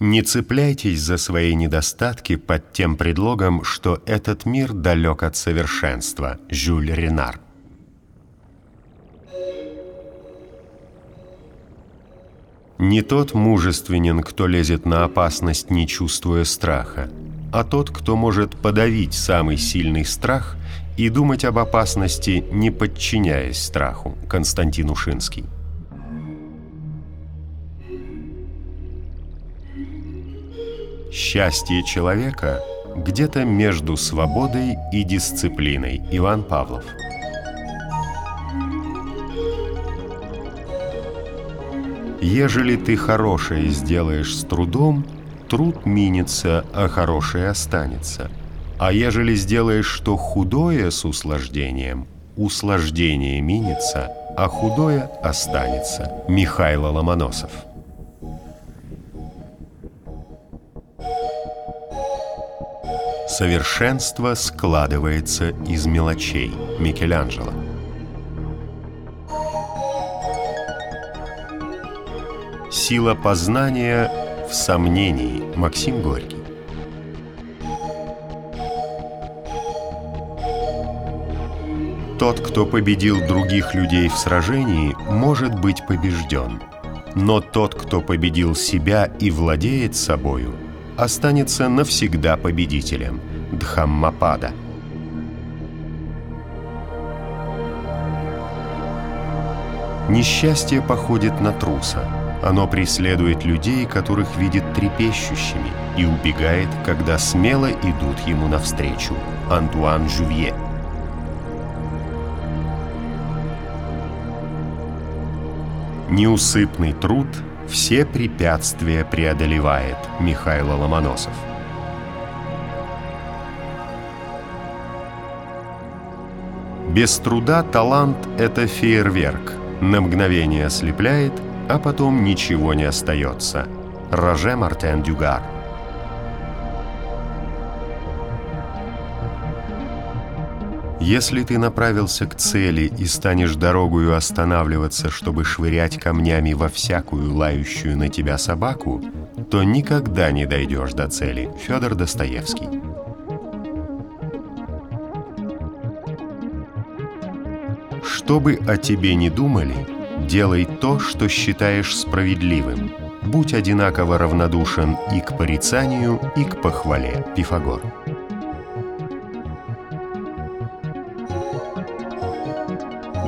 Не цепляйтесь за свои недостатки под тем предлогом, что этот мир далек от совершенства. Жюль Ренар. Не тот мужественен, кто лезет на опасность, не чувствуя страха, а тот, кто может подавить самый сильный страх и думать об опасности, не подчиняясь страху. Константин Ушинский. Счастье человека где-то между свободой и дисциплиной. Иван Павлов. Ежели ты хорошее сделаешь с трудом, труд минится, а хорошее останется. А ежели сделаешь что худое с услаждением, услаждение минится, а худое останется. Михайло Ломоносов. Совершенство складывается из мелочей. Микеланджело. Сила познания в сомнении. Максим Горький. Тот, кто победил других людей в сражении, может быть побежден. Но тот, кто победил себя и владеет собою, останется навсегда победителем. Дхаммапада. Несчастье походит на труса. Оно преследует людей, которых видит трепещущими, и убегает, когда смело идут ему навстречу. Антуан Жювье. Неусыпный труд все препятствия преодолевает. Михаил Ломоносов. Без труда талант — это фейерверк. На мгновение ослепляет, а потом ничего не остается. Роже Мартен Дюгар. Если ты направился к цели и станешь дорогою останавливаться, чтобы швырять камнями во всякую лающую на тебя собаку, то никогда не дойдешь до цели. Федор Достоевский. Что бы о тебе ни думали, делай то, что считаешь справедливым. Будь одинаково равнодушен и к порицанию, и к похвале. Пифагор.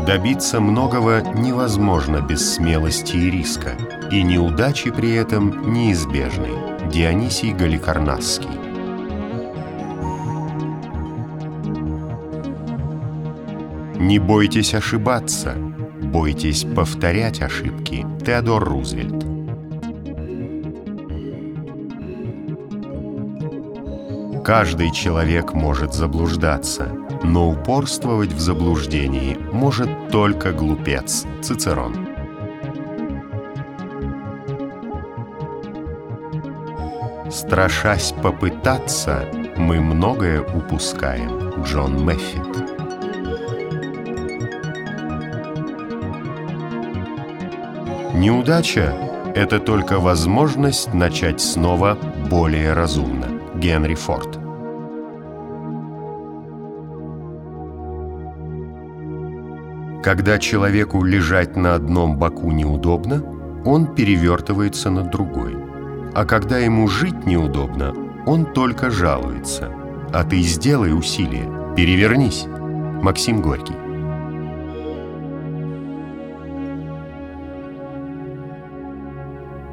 Добиться многого невозможно без смелости и риска, и неудачи при этом неизбежны. Дионисий Галикарнасский Не бойтесь ошибаться, бойтесь повторять ошибки. Теодор Рузвельт Каждый человек может заблуждаться, но упорствовать в заблуждении может только глупец. Цицерон. Страшась попытаться, мы многое упускаем. Джон Мэффит. Неудача – это только возможность начать снова более разумно. Генри Форд. Когда человеку лежать на одном боку неудобно, он перевертывается на другой. А когда ему жить неудобно, он только жалуется. А ты сделай усилие, перевернись. Максим Горький.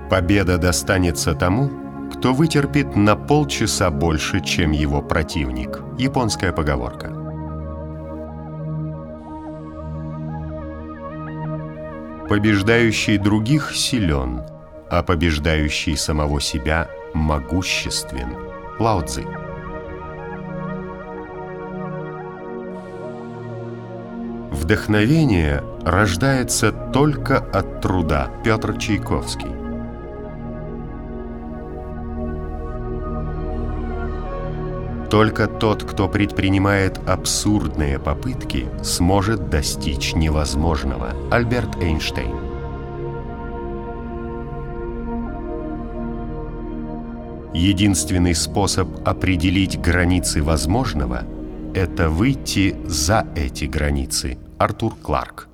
Победа достанется тому, кто вытерпит на полчаса больше, чем его противник. Японская поговорка. Побеждающий других силен, а побеждающий самого себя могуществен. Лао. Вдохновение рождается только от труда. Петр Чайковский. Только тот, кто предпринимает абсурдные попытки, сможет достичь невозможного. Альберт Эйнштейн Единственный способ определить границы возможного – это выйти за эти границы. Артур Кларк